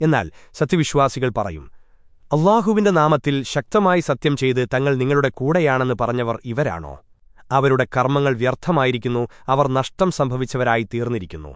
എന്നാൽ സത്യവിശ്വാസികൾ പറയും അള്ളാഹുവിന്റെ നാമത്തിൽ ശക്തമായി സത്യം ചെയ്ത് തങ്ങൾ നിങ്ങളുടെ കൂടെയാണെന്ന് പറഞ്ഞവർ ഇവരാണോ? അവരുടെ കർമ്മങ്ങൾ വ്യർത്ഥമായിരിക്കുന്നു അവർ നഷ്ടം സംഭവിച്ചവരായി തീർന്നിരിക്കുന്നു